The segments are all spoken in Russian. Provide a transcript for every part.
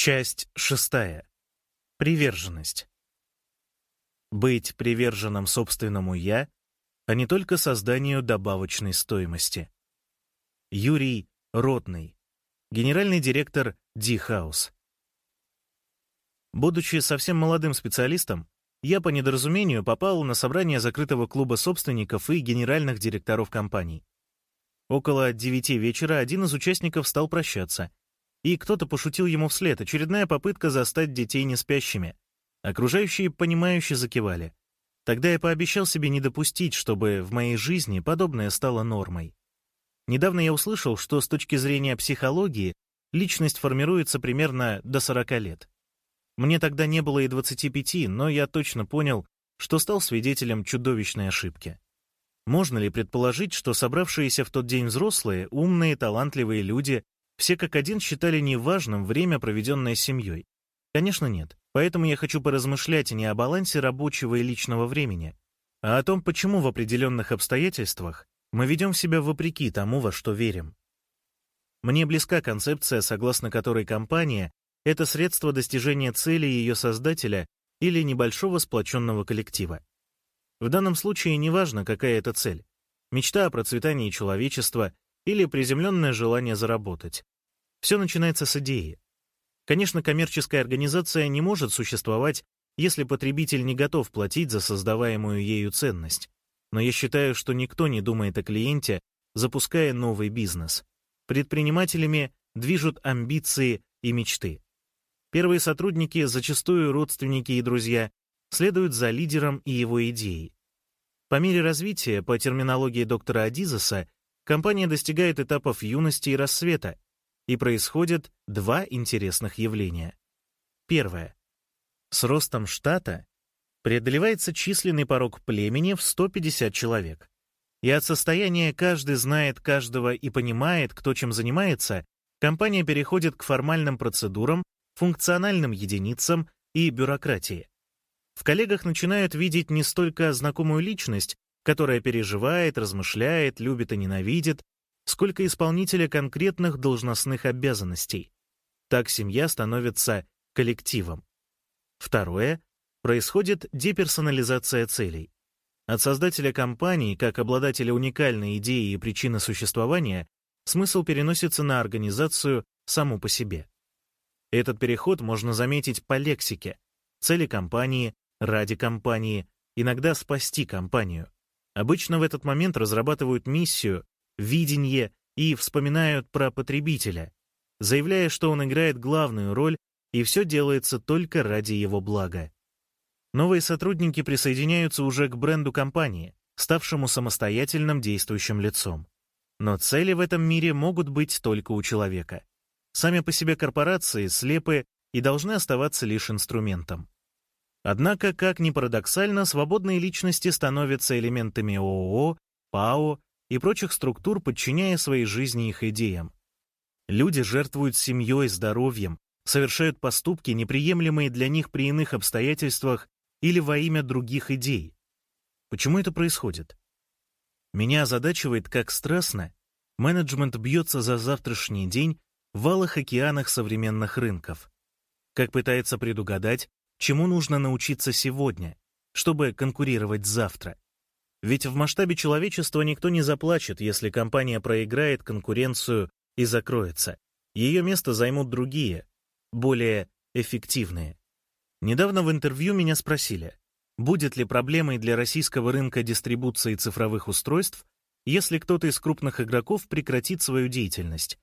Часть шестая. Приверженность. Быть приверженным собственному «я», а не только созданию добавочной стоимости. Юрий Ротный, генеральный директор D-House. Будучи совсем молодым специалистом, я по недоразумению попал на собрание закрытого клуба собственников и генеральных директоров компаний. Около девяти вечера один из участников стал прощаться, и кто-то пошутил ему вслед, очередная попытка застать детей не спящими. Окружающие, понимающе закивали. Тогда я пообещал себе не допустить, чтобы в моей жизни подобное стало нормой. Недавно я услышал, что с точки зрения психологии личность формируется примерно до 40 лет. Мне тогда не было и 25, но я точно понял, что стал свидетелем чудовищной ошибки. Можно ли предположить, что собравшиеся в тот день взрослые, умные, талантливые люди все как один считали неважным время, проведенное с семьей? Конечно, нет. Поэтому я хочу поразмышлять не о балансе рабочего и личного времени, а о том, почему в определенных обстоятельствах мы ведем себя вопреки тому, во что верим. Мне близка концепция, согласно которой компания — это средство достижения цели ее создателя или небольшого сплоченного коллектива. В данном случае неважно, какая это цель — мечта о процветании человечества или приземленное желание заработать. Все начинается с идеи. Конечно, коммерческая организация не может существовать, если потребитель не готов платить за создаваемую ею ценность. Но я считаю, что никто не думает о клиенте, запуская новый бизнес. Предпринимателями движут амбиции и мечты. Первые сотрудники, зачастую родственники и друзья, следуют за лидером и его идеей. По мере развития, по терминологии доктора Адизеса, компания достигает этапов юности и рассвета, и происходят два интересных явления. Первое. С ростом штата преодолевается численный порог племени в 150 человек. И от состояния «каждый знает каждого и понимает, кто чем занимается» компания переходит к формальным процедурам, функциональным единицам и бюрократии. В коллегах начинают видеть не столько знакомую личность, которая переживает, размышляет, любит и ненавидит, сколько исполнителя конкретных должностных обязанностей. Так семья становится коллективом. Второе. Происходит деперсонализация целей. От создателя компании, как обладателя уникальной идеи и причины существования, смысл переносится на организацию саму по себе. Этот переход можно заметить по лексике. Цели компании, ради компании, иногда спасти компанию. Обычно в этот момент разрабатывают миссию, видение и вспоминают про потребителя, заявляя, что он играет главную роль и все делается только ради его блага. Новые сотрудники присоединяются уже к бренду компании, ставшему самостоятельным действующим лицом. Но цели в этом мире могут быть только у человека. Сами по себе корпорации слепы и должны оставаться лишь инструментом. Однако, как ни парадоксально, свободные личности становятся элементами ООО, ПАО и прочих структур, подчиняя своей жизни их идеям. Люди жертвуют семьей, здоровьем, совершают поступки, неприемлемые для них при иных обстоятельствах или во имя других идей. Почему это происходит? Меня озадачивает, как страстно менеджмент бьется за завтрашний день в валых океанах современных рынков. Как пытается предугадать, чему нужно научиться сегодня, чтобы конкурировать завтра. Ведь в масштабе человечества никто не заплачет, если компания проиграет конкуренцию и закроется. Ее место займут другие, более эффективные. Недавно в интервью меня спросили, будет ли проблемой для российского рынка дистрибуции цифровых устройств, если кто-то из крупных игроков прекратит свою деятельность.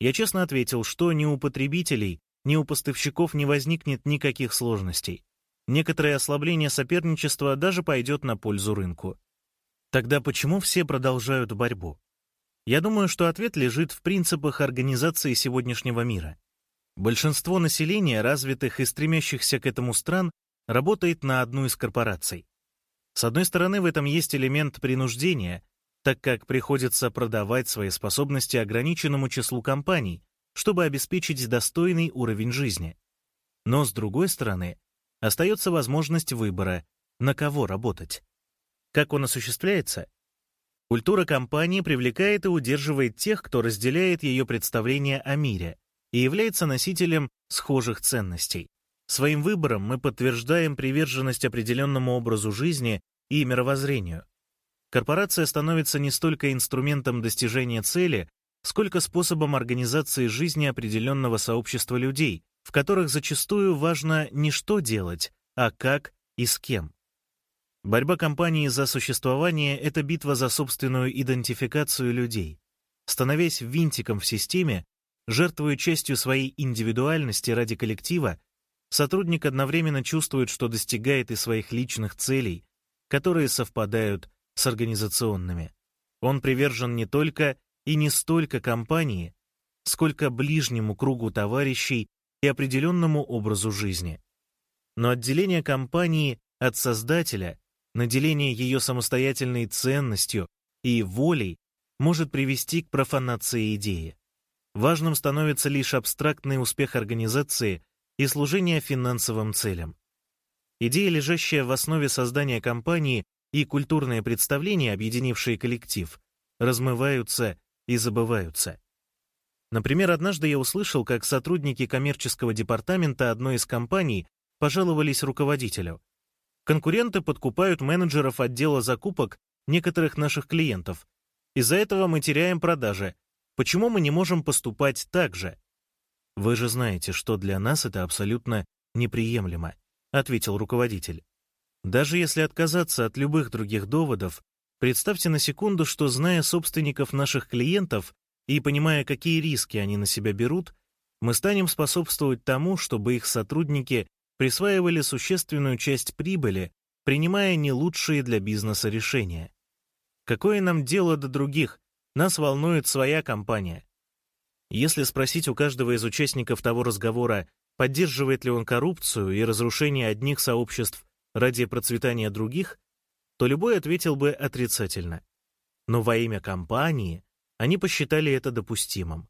Я честно ответил, что ни у потребителей, ни у поставщиков не возникнет никаких сложностей. Некоторое ослабление соперничества даже пойдет на пользу рынку. Тогда почему все продолжают борьбу? Я думаю, что ответ лежит в принципах организации сегодняшнего мира. Большинство населения, развитых и стремящихся к этому стран, работает на одну из корпораций. С одной стороны, в этом есть элемент принуждения, так как приходится продавать свои способности ограниченному числу компаний, чтобы обеспечить достойный уровень жизни. Но с другой стороны, остается возможность выбора, на кого работать. Как он осуществляется? Культура компании привлекает и удерживает тех, кто разделяет ее представление о мире и является носителем схожих ценностей. Своим выбором мы подтверждаем приверженность определенному образу жизни и мировоззрению. Корпорация становится не столько инструментом достижения цели, сколько способом организации жизни определенного сообщества людей, в которых зачастую важно не что делать, а как и с кем. Борьба компании за существование — это битва за собственную идентификацию людей. Становясь винтиком в системе, жертвуя частью своей индивидуальности ради коллектива, сотрудник одновременно чувствует, что достигает и своих личных целей, которые совпадают с организационными. Он привержен не только и не столько компании, сколько ближнему кругу товарищей и определенному образу жизни. Но отделение компании от создателя, наделение ее самостоятельной ценностью и волей может привести к профанации идеи. Важным становится лишь абстрактный успех организации и служение финансовым целям. Идея, лежащая в основе создания компании, и культурные представления, объединившие коллектив, размываются и забываются. Например, однажды я услышал, как сотрудники коммерческого департамента одной из компаний пожаловались руководителю. Конкуренты подкупают менеджеров отдела закупок некоторых наших клиентов. Из-за этого мы теряем продажи. Почему мы не можем поступать так же? Вы же знаете, что для нас это абсолютно неприемлемо, ответил руководитель. Даже если отказаться от любых других доводов, представьте на секунду, что, зная собственников наших клиентов и понимая, какие риски они на себя берут, мы станем способствовать тому, чтобы их сотрудники присваивали существенную часть прибыли, принимая не лучшие для бизнеса решения. Какое нам дело до других? Нас волнует своя компания. Если спросить у каждого из участников того разговора, поддерживает ли он коррупцию и разрушение одних сообществ ради процветания других, то любой ответил бы отрицательно. Но во имя компании они посчитали это допустимым.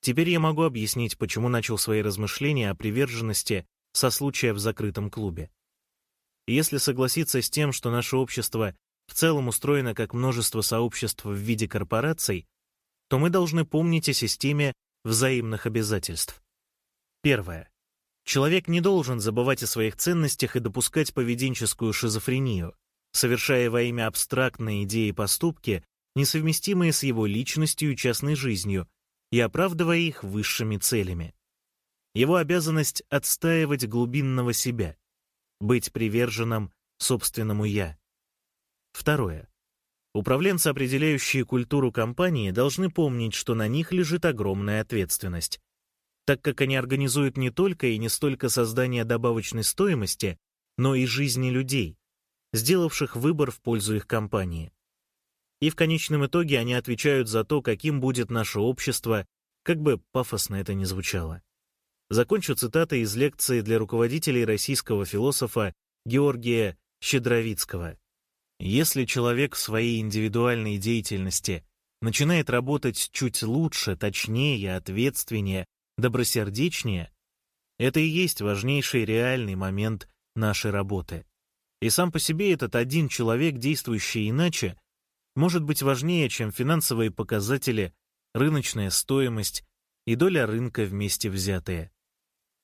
Теперь я могу объяснить, почему начал свои размышления о приверженности со случая в закрытом клубе. если согласиться с тем, что наше общество в целом устроено как множество сообществ в виде корпораций, то мы должны помнить о системе взаимных обязательств. Первое. Человек не должен забывать о своих ценностях и допускать поведенческую шизофрению, совершая во имя абстрактной идеи поступки, несовместимые с его личностью и частной жизнью, и оправдывая их высшими целями. Его обязанность — отстаивать глубинного себя, быть приверженным собственному «я». Второе. Управленцы, определяющие культуру компании, должны помнить, что на них лежит огромная ответственность так как они организуют не только и не столько создание добавочной стоимости, но и жизни людей, сделавших выбор в пользу их компании. И в конечном итоге они отвечают за то, каким будет наше общество, как бы пафосно это ни звучало. Закончу цитатой из лекции для руководителей российского философа Георгия Щедровицкого. Если человек в своей индивидуальной деятельности начинает работать чуть лучше, точнее, ответственнее, добросердечнее, это и есть важнейший реальный момент нашей работы. И сам по себе этот один человек, действующий иначе, может быть важнее, чем финансовые показатели, рыночная стоимость и доля рынка вместе взятые.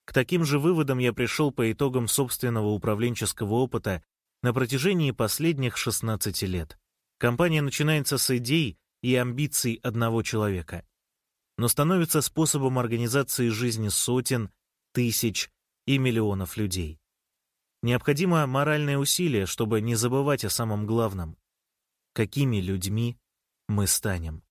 К таким же выводам я пришел по итогам собственного управленческого опыта на протяжении последних 16 лет. Компания начинается с идей и амбиций одного человека но становится способом организации жизни сотен, тысяч и миллионов людей. Необходимо моральное усилие, чтобы не забывать о самом главном. Какими людьми мы станем?